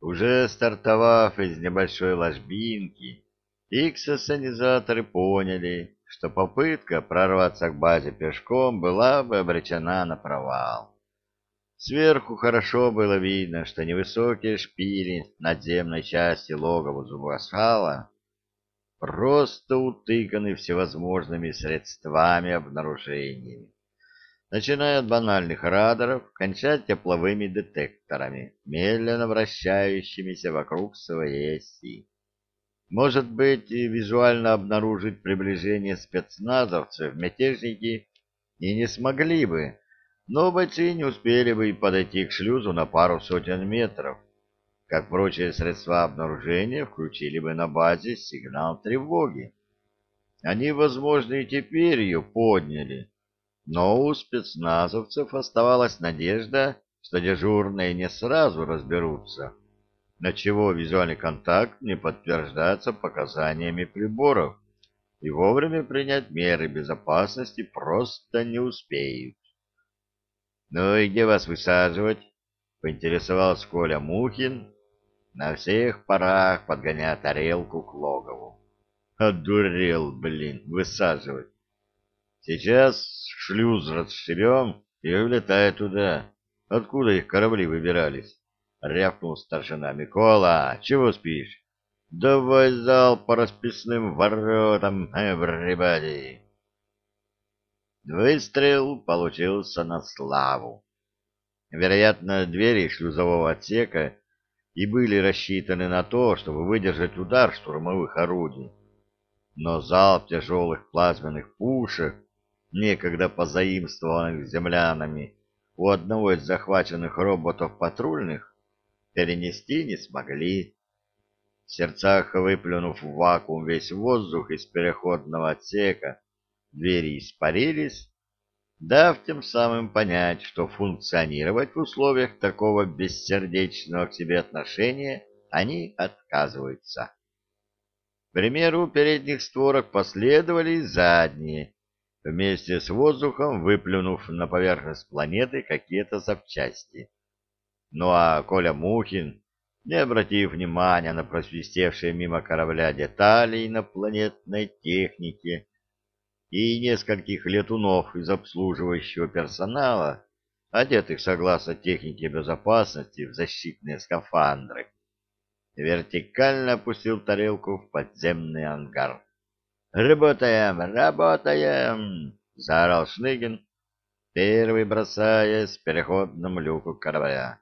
Уже стартовав из небольшой ложбинки, иксосанизаторы поняли, что попытка прорваться к базе пешком была бы обречена на провал. Сверху хорошо было видно, что невысокие шпили надземной части логова Зубасхала просто утыканы всевозможными средствами обнаружения, начиная от банальных радаров, кончая тепловыми детекторами, медленно вращающимися вокруг своей оси. Может быть, визуально обнаружить приближение спецназовцев мятежники и не смогли бы, но бойцы не успели бы и подойти к шлюзу на пару сотен метров, как прочие средства обнаружения включили бы на базе сигнал тревоги. Они, возможно, и теперь ее подняли, но у спецназовцев оставалась надежда, что дежурные не сразу разберутся, на чего визуальный контакт не подтверждается показаниями приборов, и вовремя принять меры безопасности просто не успеют. «Ну и где вас высаживать?» — поинтересовался Коля Мухин, на всех парах подгоняя тарелку к логову. «Одурел, блин, высаживать! Сейчас шлюз расшибем и улетай туда, откуда их корабли выбирались!» — рявкнул старшина. «Микола, чего спишь? Давай зал по расписным воротам, everybody!» Выстрел получился на славу. Вероятно, двери шлюзового отсека и были рассчитаны на то, чтобы выдержать удар штурмовых орудий. Но залп тяжелых плазменных пушек, некогда позаимствованных землянами, у одного из захваченных роботов патрульных, перенести не смогли. В сердцах выплюнув в вакуум весь воздух из переходного отсека, двери испарились, дав тем самым понять, что функционировать в условиях такого бессердечного к себе отношения они отказываются. К примеру передних створок последовали задние, вместе с воздухом выплюнув на поверхность планеты какие-то запчасти. Ну а Коля Мухин, не обратив внимания на просвистевшие мимо корабля детали инопланетной техники, и нескольких летунов из обслуживающего персонала, одетых согласно технике безопасности в защитные скафандры, вертикально опустил тарелку в подземный ангар. «Работаем! Работаем!» — заорал Шныгин, первый бросаясь в переходном люку корабля.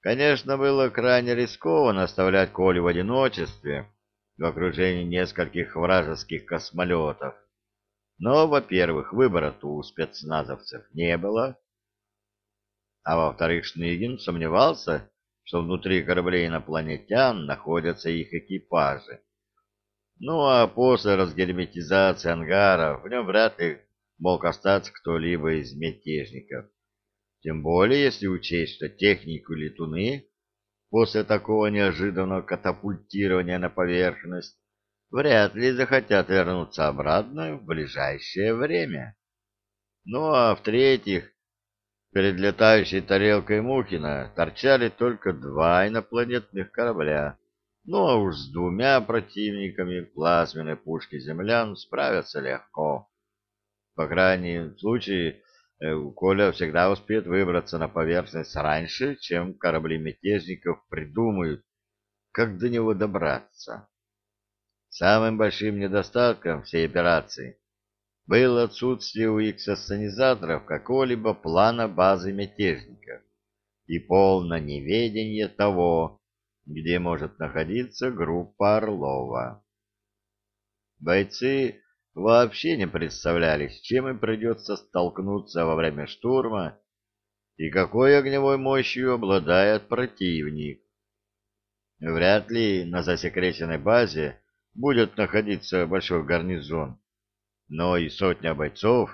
Конечно, было крайне рискованно оставлять Колю в одиночестве в окружении нескольких вражеских космолетов. Но, во-первых, выбора-то у спецназовцев не было, а во-вторых, Шныгин сомневался, что внутри кораблей инопланетян находятся их экипажи. Ну а после разгерметизации ангара в нем вряд ли мог остаться кто-либо из мятежников. Тем более, если учесть, что технику летуны после такого неожиданного катапультирования на поверхность вряд ли захотят вернуться обратно в ближайшее время. Ну а в-третьих, перед летающей тарелкой Мухина торчали только два инопланетных корабля. Ну а уж с двумя противниками плазменной пушки землян справятся легко. По крайней случае, э, Коля всегда успеет выбраться на поверхность раньше, чем корабли мятежников придумают, как до него добраться. Самым большим недостатком всей операции было отсутствие у иксосценизаторов какого-либо плана базы мятежников и полное неведение того, где может находиться группа Орлова. Бойцы вообще не представляли, с чем им придется столкнуться во время штурма и какой огневой мощью обладает противник. Вряд ли на засекреченной базе будет находиться большой гарнизон, но и сотня бойцов,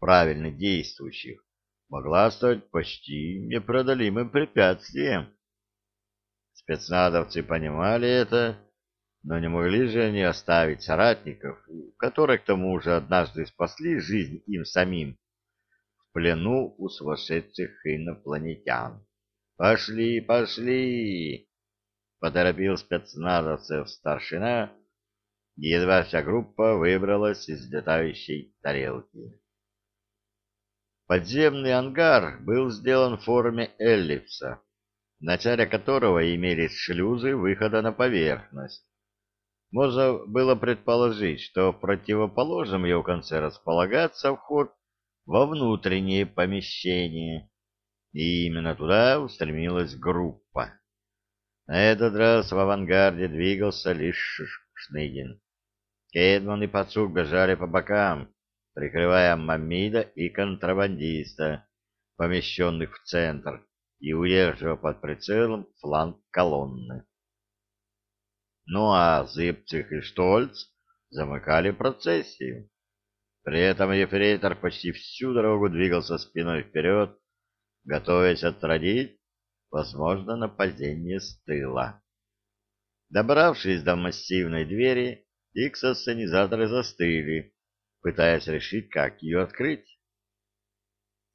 правильно действующих, могла стать почти непродолимым препятствием. Спецназовцы понимали это, но не могли же они оставить соратников, которые к тому же однажды спасли жизнь им самим, в плену у сумасшедших инопланетян. «Пошли, пошли!» — поторопил спецназовцев старшина, и едва вся группа выбралась из летающей тарелки. Подземный ангар был сделан в форме эллипса, в начале которого имелись шлюзы выхода на поверхность. Можно было предположить, что в противоположном его конце располагается вход во внутренние помещения, и именно туда устремилась группа. На этот раз в авангарде двигался лишь Шныгин. Кедман и Пацук бежали по бокам, прикрывая Мамида и контрабандиста, помещенных в центр, и удерживая под прицелом фланг колонны. Ну а Зыбцих и Штольц замыкали процессию. При этом ефрейтор почти всю дорогу двигался спиной вперед, готовясь отразить, возможно, нападение с тыла. Добравшись до массивной двери, икс-ассенизаторы застыли, пытаясь решить, как ее открыть.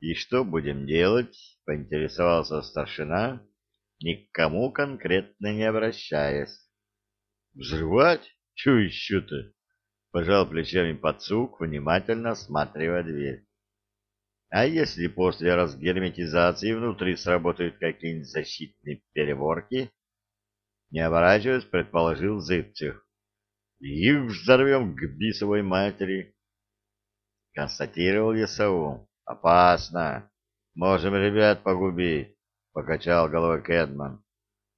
«И что будем делать?» — поинтересовался старшина, никому конкретно не обращаясь. «Взрывать? Чего еще-то?» — пожал плечами подсук, внимательно осматривая дверь. «А если после разгерметизации внутри сработают какие-нибудь защитные переборки?» Не оборачиваясь, предположил Зыбцев. «Их взорвем к бисовой матери!» констатировал Ясаул. «Опасно. Можем ребят погубить», — покачал головой Кэдман.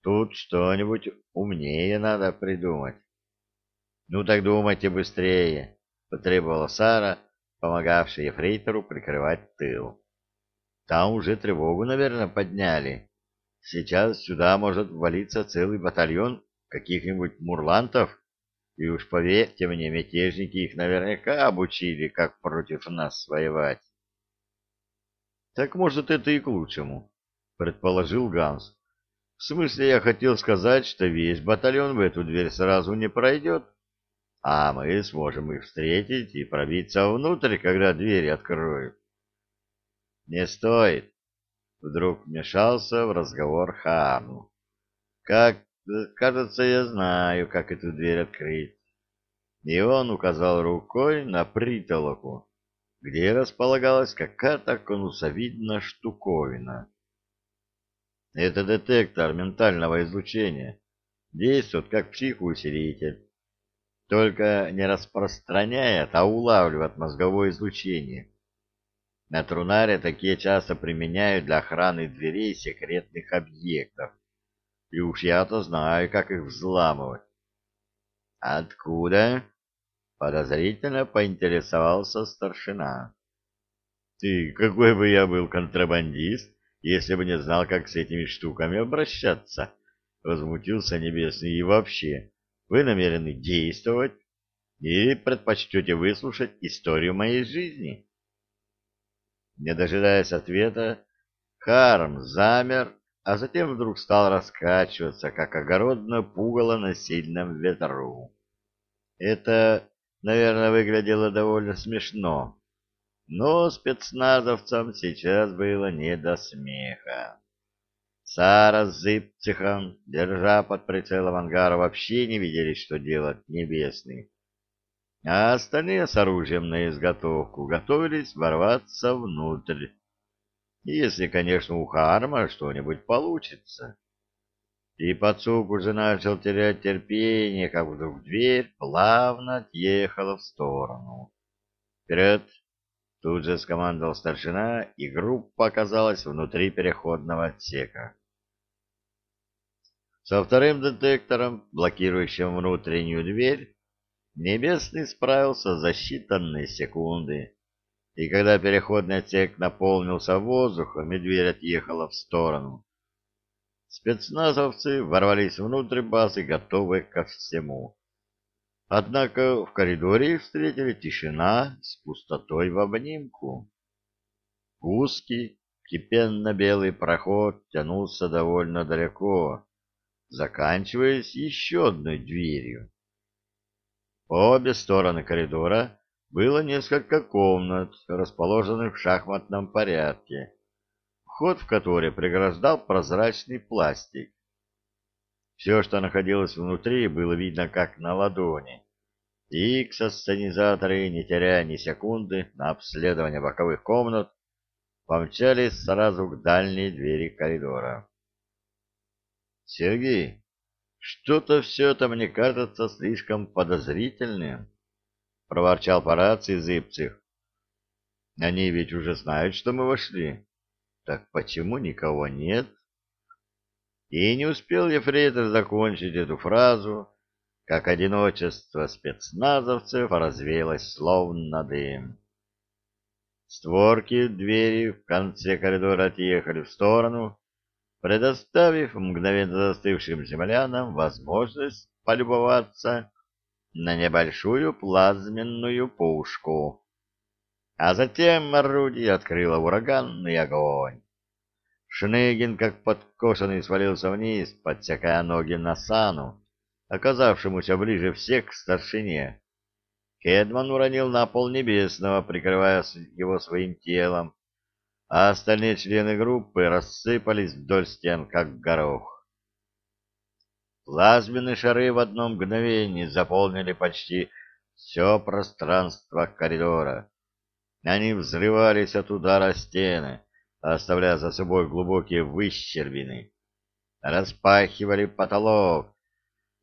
«Тут что-нибудь умнее надо придумать». «Ну так думайте быстрее», — потребовала Сара, помогавшая Ефрейтору прикрывать тыл. «Там уже тревогу, наверное, подняли. Сейчас сюда может ввалиться целый батальон каких-нибудь мурлантов». И уж поверьте мне, мятежники их наверняка обучили, как против нас воевать. Так может, это и к лучшему, предположил Ганс. В смысле, я хотел сказать, что весь батальон в эту дверь сразу не пройдет, а мы сможем их встретить и пробиться внутрь, когда двери откроют. Не стоит. Вдруг вмешался в разговор Хану. Как Кажется, я знаю, как эту дверь открыть. И он указал рукой на притолоку, где располагалась какая-то конусовидная штуковина. Это детектор ментального излучения. Действует как психоусилитель. Только не распространяет, а улавливает мозговое излучение. На Трунаре такие часто применяют для охраны дверей секретных объектов и уж я-то знаю, как их взламывать. Откуда? Подозрительно поинтересовался старшина. Ты какой бы я был контрабандист, если бы не знал, как с этими штуками обращаться? Возмутился Небесный. И вообще, вы намерены действовать или предпочтете выслушать историю моей жизни? Не дожидаясь ответа, Харм замер а затем вдруг стал раскачиваться, как огородное пугало на сильном ветру. Это, наверное, выглядело довольно смешно, но спецназовцам сейчас было не до смеха. Сара с Зыбцихом, держа под прицелом ангара, вообще не видели, что делать небесный. А остальные с оружием на изготовку готовились ворваться внутрь если, конечно, у Харма что-нибудь получится. И пацук уже начал терять терпение, как вдруг дверь плавно отъехала в сторону. «Вперед!» — тут же скомандовал старшина, и группа оказалась внутри переходного отсека. Со вторым детектором, блокирующим внутреннюю дверь, Небесный справился за считанные секунды и когда переходный отсек наполнился воздухом и дверь отъехала в сторону, спецназовцы ворвались внутрь базы, готовые ко всему. Однако в коридоре их встретили тишина с пустотой в обнимку. Узкий, кипенно-белый проход тянулся довольно далеко, заканчиваясь еще одной дверью. По обе стороны коридора было несколько комнат, расположенных в шахматном порядке. Вход в который преграждал прозрачный пластик. Все, что находилось внутри, было видно как на ладони. Икс-ассенизаторы, не теряя ни секунды на обследование боковых комнат, помчались сразу к дальней двери коридора. «Сергей, что-то все это мне кажется слишком подозрительным», — проворчал по рации Зыбцев. «Они ведь уже знают, что мы вошли. Так почему никого нет?» И не успел Ефрейтор закончить эту фразу, как одиночество спецназовцев развеялось словно дым. Створки двери в конце коридора отъехали в сторону, предоставив мгновенно застывшим землянам возможность полюбоваться на небольшую плазменную пушку. А затем орудие открыло ураганный огонь. Шныгин, как подкошенный, свалился вниз, подсекая ноги на сану, оказавшемуся ближе всех к старшине. Кедман уронил на пол небесного, прикрывая его своим телом, а остальные члены группы рассыпались вдоль стен, как горох. Плазменные шары в одно мгновение заполнили почти все пространство коридора. Они взрывались от удара стены, оставляя за собой глубокие выщербины, распахивали потолок,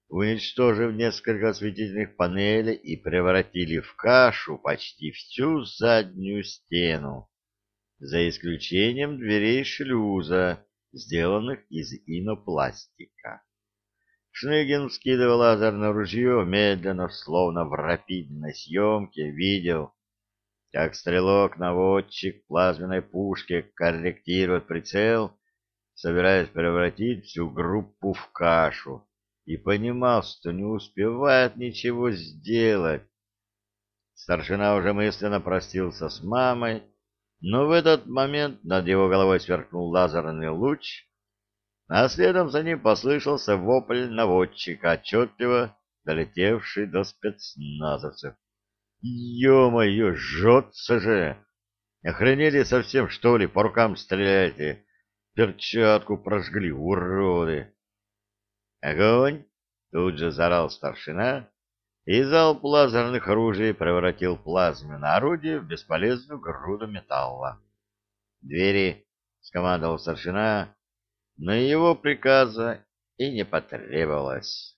уничтожив несколько осветительных панелей и превратили в кашу почти всю заднюю стену, за исключением дверей шлюза, сделанных из инопластика. Шныгин, скидывая лазерное ружье, медленно, словно в рапидной съемке, видел, как стрелок-наводчик плазменной пушки корректирует прицел, собираясь превратить всю группу в кашу, и понимал, что не успевает ничего сделать. Старшина уже мысленно простился с мамой, но в этот момент над его головой сверкнул лазерный луч, а следом за ним послышался вопль наводчика, отчетливо долетевший до спецназовцев. Ё-моё, жжется же! Охренели совсем, что ли, по рукам стреляете? Перчатку прожгли, уроды! Огонь! Тут же заорал старшина, и залп лазерных оружий превратил плазменное орудие в бесполезную груду металла. «Двери!» — скомандовал старшина, но его приказа и не потребовалось.